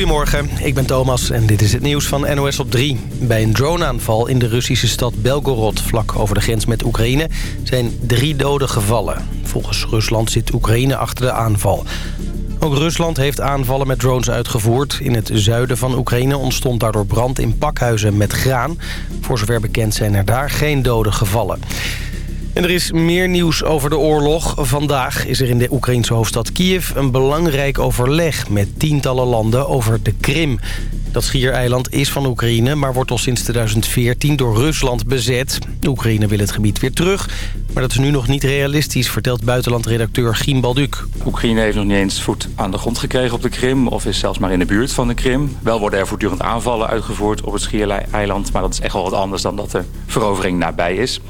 Goedemorgen, ik ben Thomas en dit is het nieuws van NOS op 3. Bij een droneaanval in de Russische stad Belgorod, vlak over de grens met Oekraïne, zijn drie doden gevallen. Volgens Rusland zit Oekraïne achter de aanval. Ook Rusland heeft aanvallen met drones uitgevoerd. In het zuiden van Oekraïne ontstond daardoor brand in pakhuizen met graan. Voor zover bekend zijn er daar geen doden gevallen. En er is meer nieuws over de oorlog. Vandaag is er in de Oekraïnse hoofdstad Kiev een belangrijk overleg... met tientallen landen over de Krim. Dat schiereiland is van Oekraïne, maar wordt al sinds 2014 door Rusland bezet. Oekraïne wil het gebied weer terug, maar dat is nu nog niet realistisch... vertelt buitenlandredacteur Giem Balduk. Oekraïne heeft nog niet eens voet aan de grond gekregen op de Krim... of is zelfs maar in de buurt van de Krim. Wel worden er voortdurend aanvallen uitgevoerd op het schiereiland... maar dat is echt wel wat anders dan dat de verovering nabij is.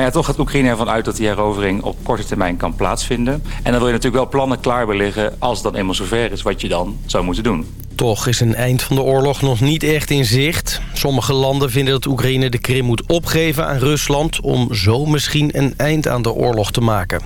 Maar ja, toch gaat Oekraïne ervan uit dat die herovering op korte termijn kan plaatsvinden. En dan wil je natuurlijk wel plannen klaar liggen als het dan eenmaal zover is wat je dan zou moeten doen. Toch is een eind van de oorlog nog niet echt in zicht. Sommige landen vinden dat Oekraïne de Krim moet opgeven aan Rusland... om zo misschien een eind aan de oorlog te maken.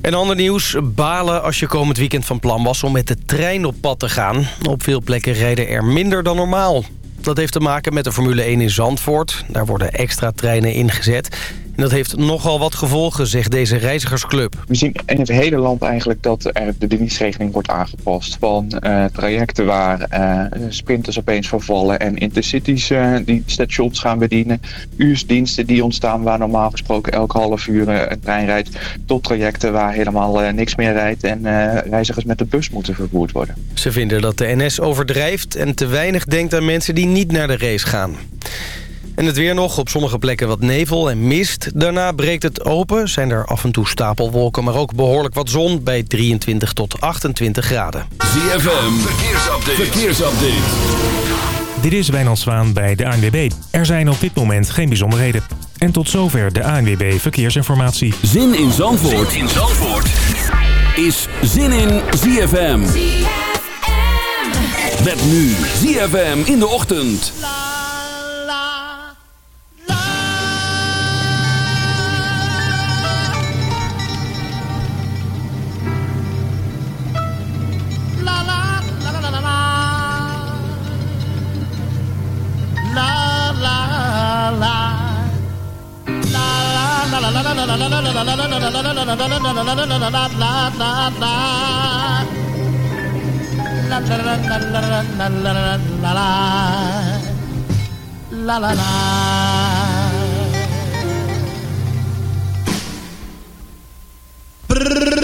En ander nieuws, balen als je komend weekend van plan was om met de trein op pad te gaan. Op veel plekken rijden er minder dan normaal. Dat heeft te maken met de Formule 1 in Zandvoort. Daar worden extra treinen ingezet. En dat heeft nogal wat gevolgen, zegt deze reizigersclub. We zien in het hele land eigenlijk dat er de dienstregeling wordt aangepast. Van uh, trajecten waar uh, sprinters opeens vervallen en intercities uh, die stations gaan bedienen. Uursdiensten die ontstaan waar normaal gesproken elke half uur een trein rijdt. Tot trajecten waar helemaal niks meer rijdt en reizigers met de bus moeten vervoerd worden. Ze vinden dat de NS overdrijft en te weinig denkt aan mensen die niet naar de race gaan. En het weer nog, op sommige plekken wat nevel en mist. Daarna breekt het open, zijn er af en toe stapelwolken... maar ook behoorlijk wat zon bij 23 tot 28 graden. ZFM, verkeersupdate. verkeersupdate. Dit is Wijnand Zwaan bij de ANWB. Er zijn op dit moment geen bijzonderheden. En tot zover de ANWB Verkeersinformatie. Zin in Zandvoort, zin in Zandvoort. is Zin in ZFM. ZFM. Met nu ZFM in de ochtend. La la la summertime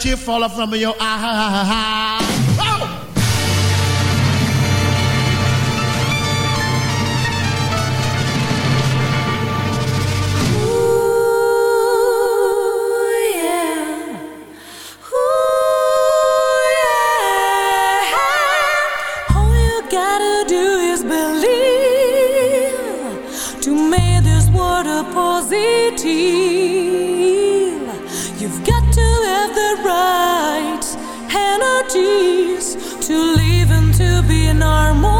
handkerchief fall from your eye. to live and to be in our more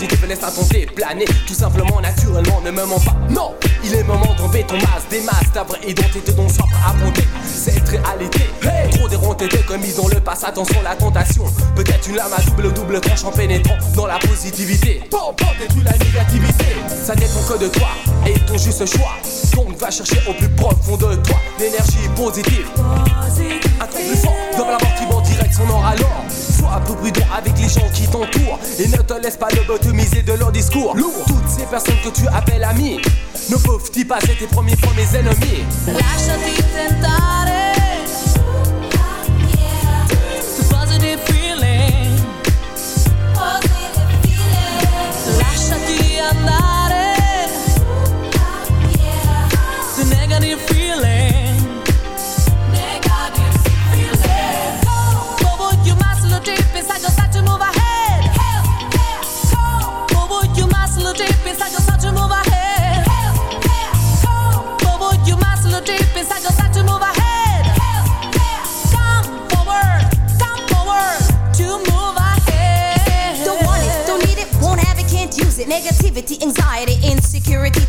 Si tu laisse à ton déplaner, tout simplement, naturellement, ne me mens pas. Non, il est moment de tomber ton masque, des masques, ta vraie identité dont soif à abonder. Cette réalité, hey trop dérontée de commis dans le passé, attention la tentation. Peut-être une lame à double double tranche en pénétrant dans la positivité. Bon, bon, détruis la négativité. Ça dépend que de toi et ton juste choix. Donc va chercher au plus profond de toi l'énergie positive. Un truc dans la son or alors Sois un peu prudent avec les gens qui t'entourent. Et ne te laisse pas lobotomiser de leur discours. Lourd. Toutes ces personnes que tu appelles amis Ne peuvent-ils pas être tes premiers premiers ennemis. Lasciati tentare. Negativity,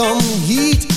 some heat.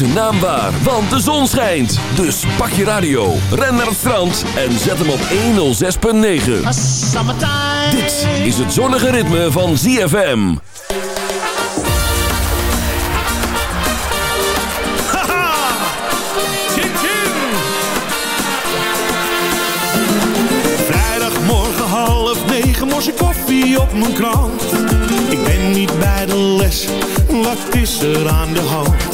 maakt zijn naam waar, want de zon schijnt. Dus pak je radio, ren naar het strand en zet hem op 106.9. Dit is het zonnige ritme van ZFM. Chin -chin. Vrijdagmorgen half negen morse koffie op mijn krant. Ik ben niet bij de les, wat is er aan de hand?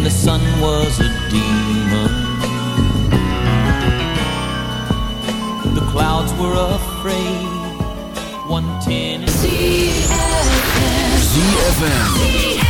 and the sun was a demon. The clouds were afraid. 110 ZFM. Escúchame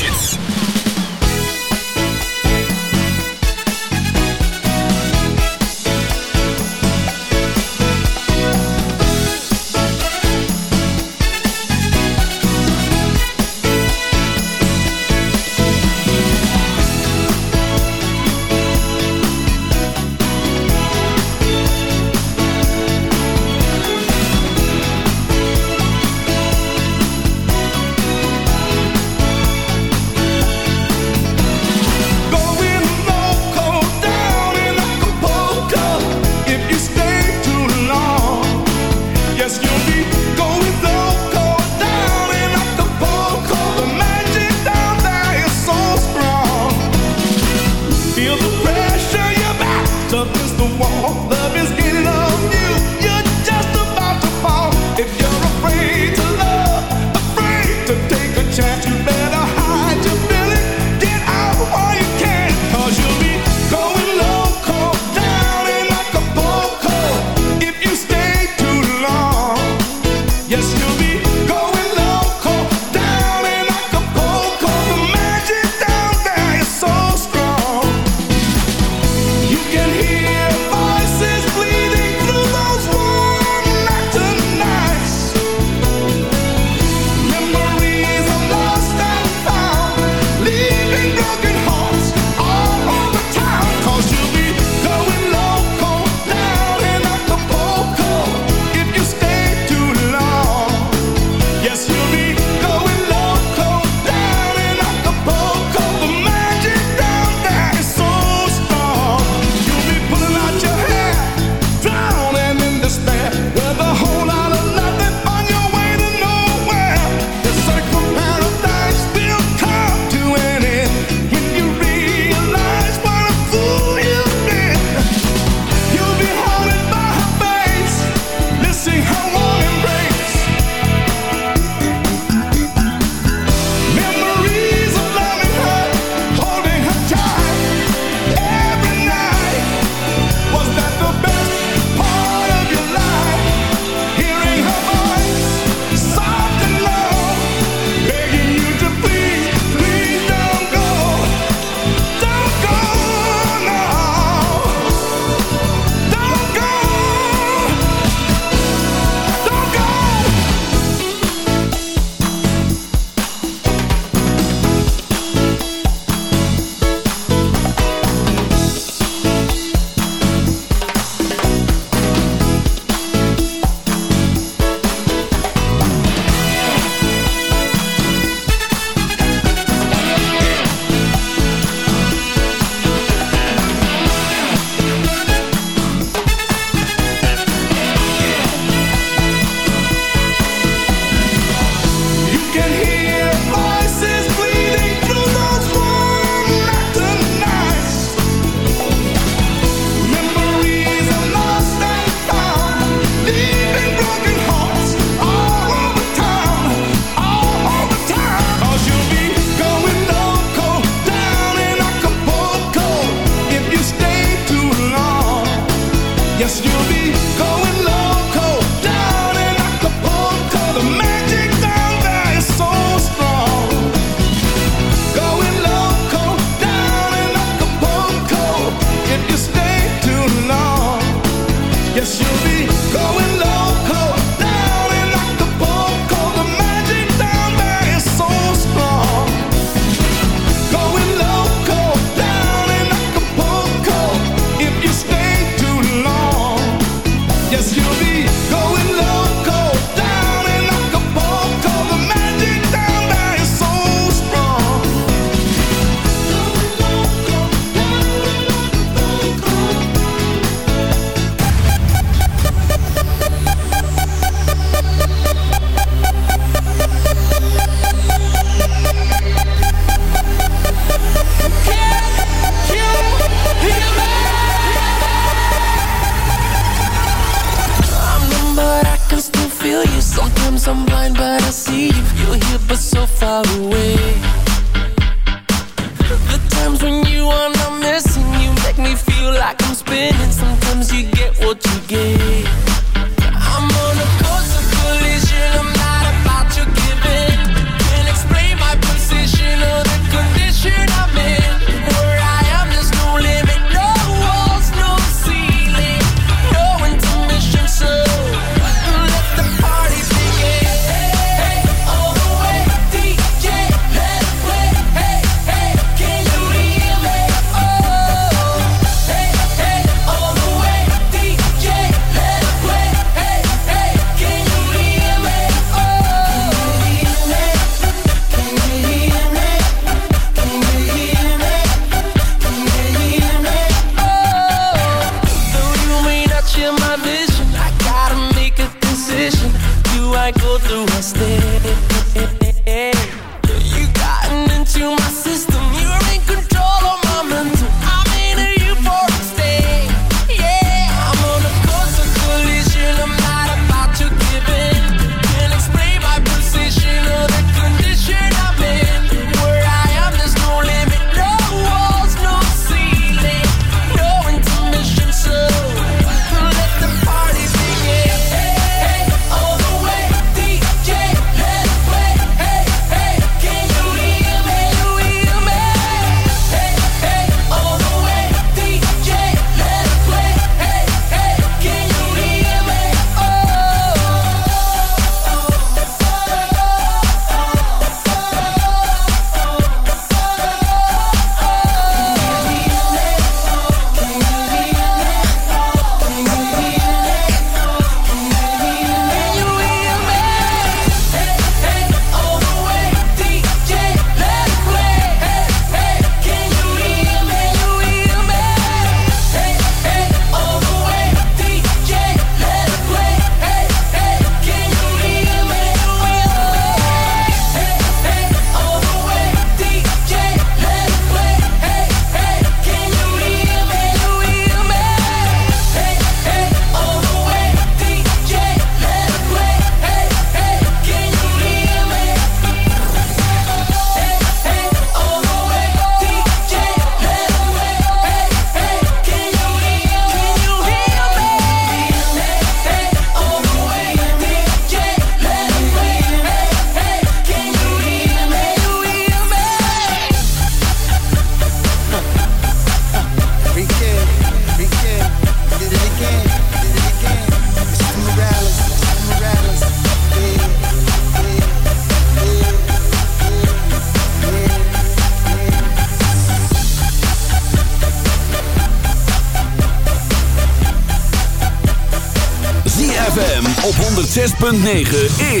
106.9 is